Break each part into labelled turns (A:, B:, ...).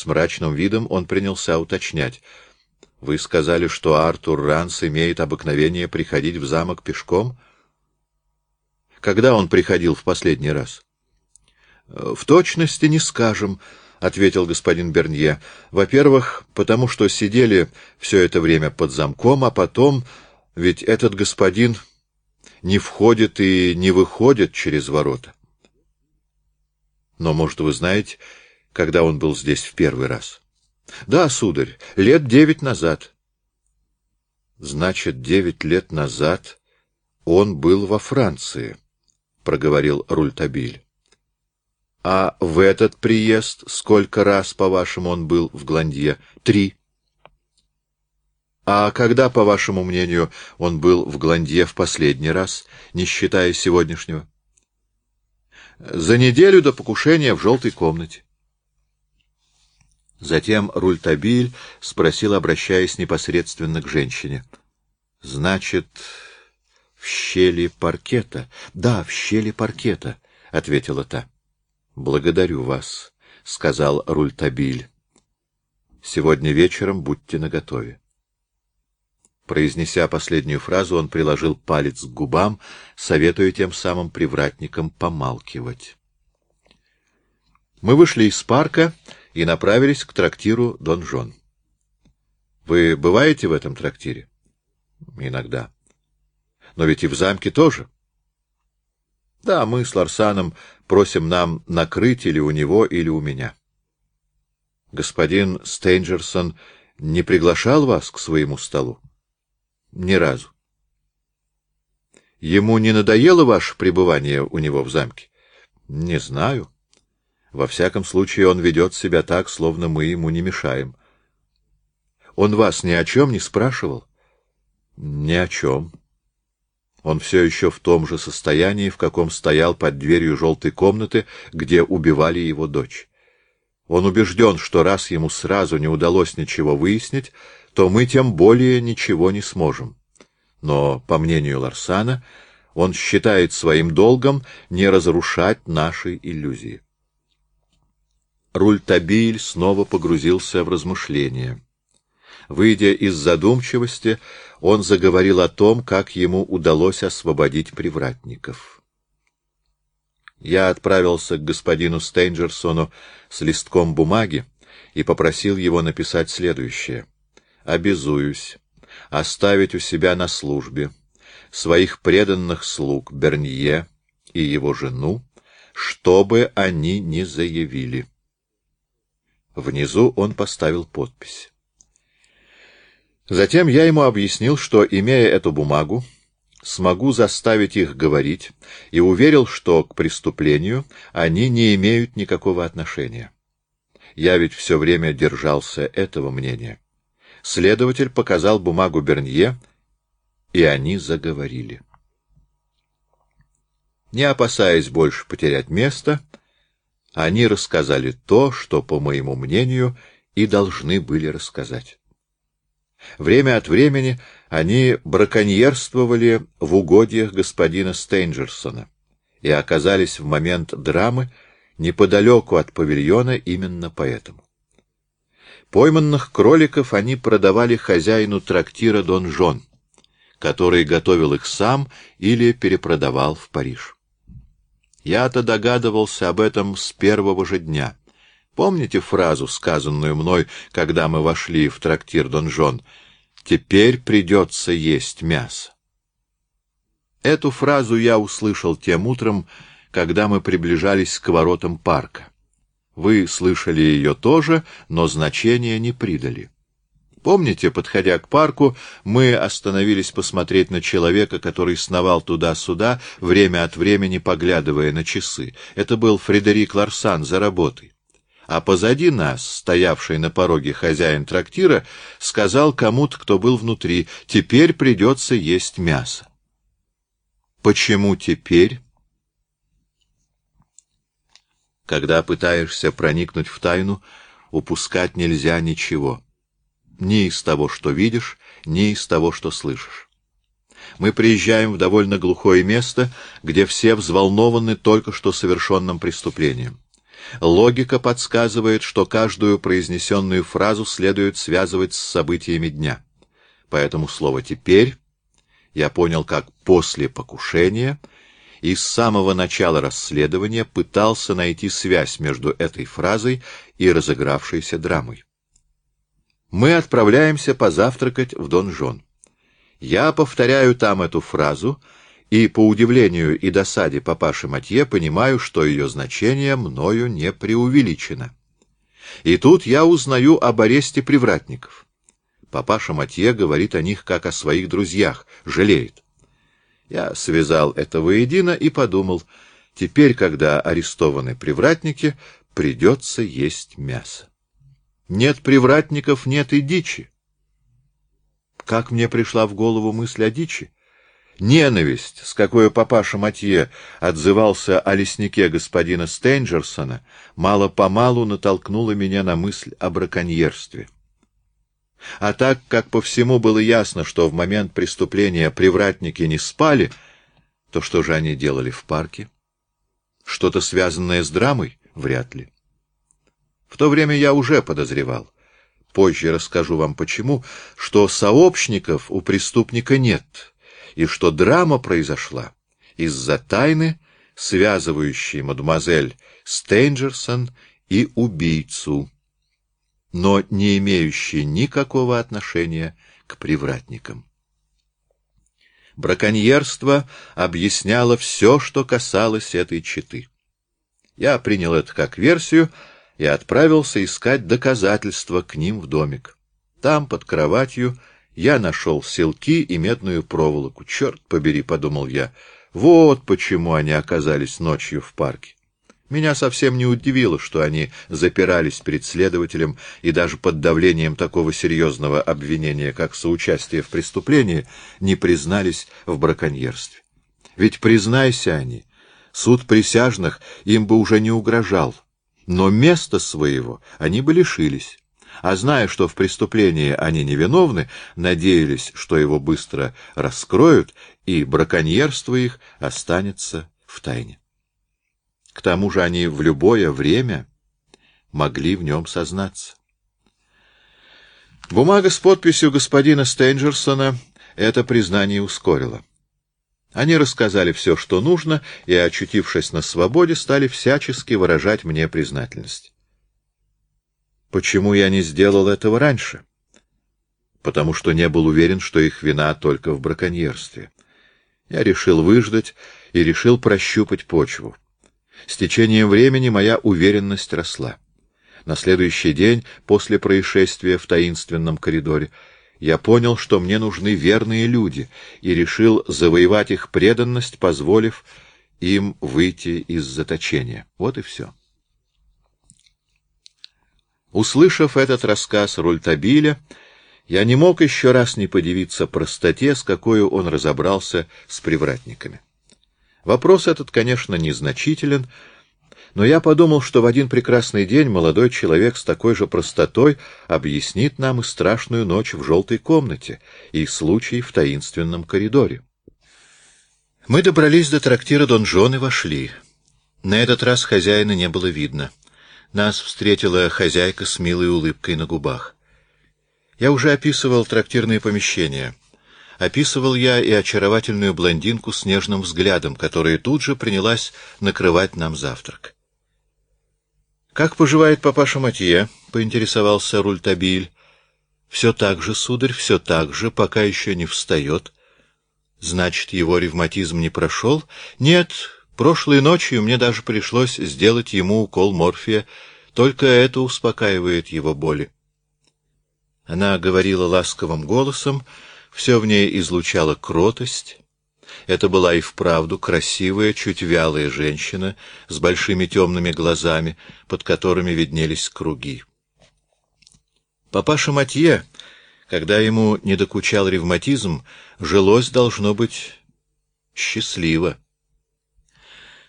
A: С мрачным видом он принялся уточнять. — Вы сказали, что Артур Ранс имеет обыкновение приходить в замок пешком? — Когда он приходил в последний раз? — В точности не скажем, — ответил господин Бернье. — Во-первых, потому что сидели все это время под замком, а потом... Ведь этот господин не входит и не выходит через ворота. Но, может, вы знаете, когда он был здесь в первый раз? Да, сударь, лет девять назад. Значит, девять лет назад он был во Франции, — проговорил Рультабиль. А в этот приезд сколько раз, по-вашему, он был в Гландье? Три. А когда, по вашему мнению, он был в Гландье в последний раз, не считая сегодняшнего? За неделю до покушения в желтой комнате. Затем Рультабиль спросил, обращаясь непосредственно к женщине. — Значит, в щели паркета? — Да, в щели паркета, — ответила та. — Благодарю вас, — сказал Рультабиль. — Сегодня вечером будьте наготове. Произнеся последнюю фразу, он приложил палец к губам, советуя тем самым привратникам помалкивать. Мы вышли из парка и направились к трактиру Дон Жон. — Вы бываете в этом трактире? — Иногда. — Но ведь и в замке тоже. — Да, мы с Ларсаном просим нам накрыть или у него, или у меня. — Господин Стейнджерсон не приглашал вас к своему столу? — ни разу. Ему не надоело ваше пребывание у него в замке? Не знаю. Во всяком случае, он ведет себя так, словно мы ему не мешаем. Он вас ни о чем не спрашивал? Ни о чем. Он все еще в том же состоянии, в каком стоял под дверью желтой комнаты, где убивали его дочь. Он убежден, что раз ему сразу не удалось ничего выяснить, то мы тем более ничего не сможем. Но, по мнению Ларсана, он считает своим долгом не разрушать наши иллюзии. Рультабиль снова погрузился в размышления. Выйдя из задумчивости, он заговорил о том, как ему удалось освободить привратников. Я отправился к господину Стейнджерсону с листком бумаги и попросил его написать следующее — обязуюсь оставить у себя на службе своих преданных слуг Бернье и его жену, чтобы они не заявили. Внизу он поставил подпись. Затем я ему объяснил, что, имея эту бумагу, смогу заставить их говорить, и уверил, что к преступлению они не имеют никакого отношения. Я ведь все время держался этого мнения. Следователь показал бумагу Бернье, и они заговорили. Не опасаясь больше потерять место, они рассказали то, что, по моему мнению, и должны были рассказать. Время от времени они браконьерствовали в угодьях господина Стейнджерсона и оказались в момент драмы неподалеку от павильона именно поэтому. Пойманных кроликов они продавали хозяину трактира Дон Жон, который готовил их сам или перепродавал в Париж. Я-то догадывался об этом с первого же дня. Помните фразу, сказанную мной, когда мы вошли в трактир Дон Жон? «Теперь придется есть мясо». Эту фразу я услышал тем утром, когда мы приближались к воротам парка. Вы слышали ее тоже, но значения не придали. Помните, подходя к парку, мы остановились посмотреть на человека, который сновал туда-сюда, время от времени поглядывая на часы. Это был Фредерик Ларсан за работой. А позади нас, стоявший на пороге хозяин трактира, сказал кому-то, кто был внутри, «Теперь придется есть мясо». Почему теперь? Когда пытаешься проникнуть в тайну, упускать нельзя ничего. Ни из того, что видишь, ни из того, что слышишь. Мы приезжаем в довольно глухое место, где все взволнованы только что совершенным преступлением. Логика подсказывает, что каждую произнесенную фразу следует связывать с событиями дня. Поэтому слово «теперь» я понял как «после покушения» и с самого начала расследования пытался найти связь между этой фразой и разыгравшейся драмой. Мы отправляемся позавтракать в Дон-Жон. Я повторяю там эту фразу — и, по удивлению и досаде папаши Матье, понимаю, что ее значение мною не преувеличено. И тут я узнаю об аресте привратников. Папаша Матье говорит о них как о своих друзьях, жалеет. Я связал это воедино и подумал, теперь, когда арестованы привратники, придется есть мясо. Нет привратников, нет и дичи. Как мне пришла в голову мысль о дичи? Ненависть, с какой папаша Матье отзывался о леснике господина Стейнджерсона, мало-помалу натолкнула меня на мысль о браконьерстве. А так как по всему было ясно, что в момент преступления привратники не спали, то что же они делали в парке? Что-то связанное с драмой? Вряд ли. В то время я уже подозревал, позже расскажу вам почему, что сообщников у преступника нет — и что драма произошла из-за тайны, связывающей мадемуазель Стейнджерсон и убийцу, но не имеющей никакого отношения к привратникам. Браконьерство объясняло все, что касалось этой четы. Я принял это как версию и отправился искать доказательства к ним в домик. Там, под кроватью, я нашел селки и медную проволоку. Черт побери, — подумал я, — вот почему они оказались ночью в парке. Меня совсем не удивило, что они запирались перед следователем и даже под давлением такого серьезного обвинения, как соучастие в преступлении, не признались в браконьерстве. Ведь, признайся они, суд присяжных им бы уже не угрожал, но места своего они бы лишились а зная, что в преступлении они невиновны, надеялись, что его быстро раскроют, и браконьерство их останется в тайне. К тому же они в любое время могли в нем сознаться. Бумага с подписью господина Стейнджерсона это признание ускорила. Они рассказали все, что нужно, и, очутившись на свободе, стали всячески выражать мне признательность. Почему я не сделал этого раньше? Потому что не был уверен, что их вина только в браконьерстве. Я решил выждать и решил прощупать почву. С течением времени моя уверенность росла. На следующий день, после происшествия в таинственном коридоре, я понял, что мне нужны верные люди, и решил завоевать их преданность, позволив им выйти из заточения. Вот и все. Услышав этот рассказ Рультабиля, я не мог еще раз не подивиться простоте, с какой он разобрался с привратниками. Вопрос этот, конечно, незначителен, но я подумал, что в один прекрасный день молодой человек с такой же простотой объяснит нам и страшную ночь в желтой комнате, и случай в таинственном коридоре. Мы добрались до трактира Дон Жон и вошли. На этот раз хозяина не было видно. Нас встретила хозяйка с милой улыбкой на губах. Я уже описывал трактирные помещения. Описывал я и очаровательную блондинку с нежным взглядом, которая тут же принялась накрывать нам завтрак. «Как поживает папаша Матье?» — поинтересовался Рультабиль. «Все так же, сударь, все так же, пока еще не встает». «Значит, его ревматизм не прошел?» «Нет, Прошлой ночью мне даже пришлось сделать ему укол морфия, только это успокаивает его боли. Она говорила ласковым голосом, все в ней излучало кротость. Это была и вправду красивая, чуть вялая женщина с большими темными глазами, под которыми виднелись круги. Папаша Матье, когда ему не докучал ревматизм, жилось, должно быть, счастливо.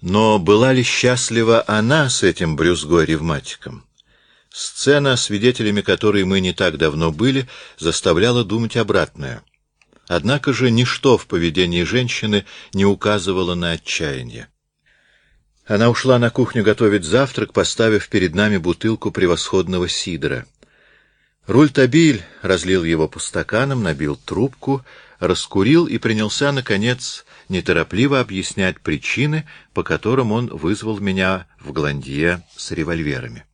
A: Но была ли счастлива она с этим брюзгой-ревматиком? Сцена, свидетелями которой мы не так давно были, заставляла думать обратное. Однако же ничто в поведении женщины не указывало на отчаяние. Она ушла на кухню готовить завтрак, поставив перед нами бутылку превосходного сидра. Руль-табиль разлил его по стаканам, набил трубку, раскурил и принялся, наконец, неторопливо объяснять причины, по которым он вызвал меня в Гландье с револьверами.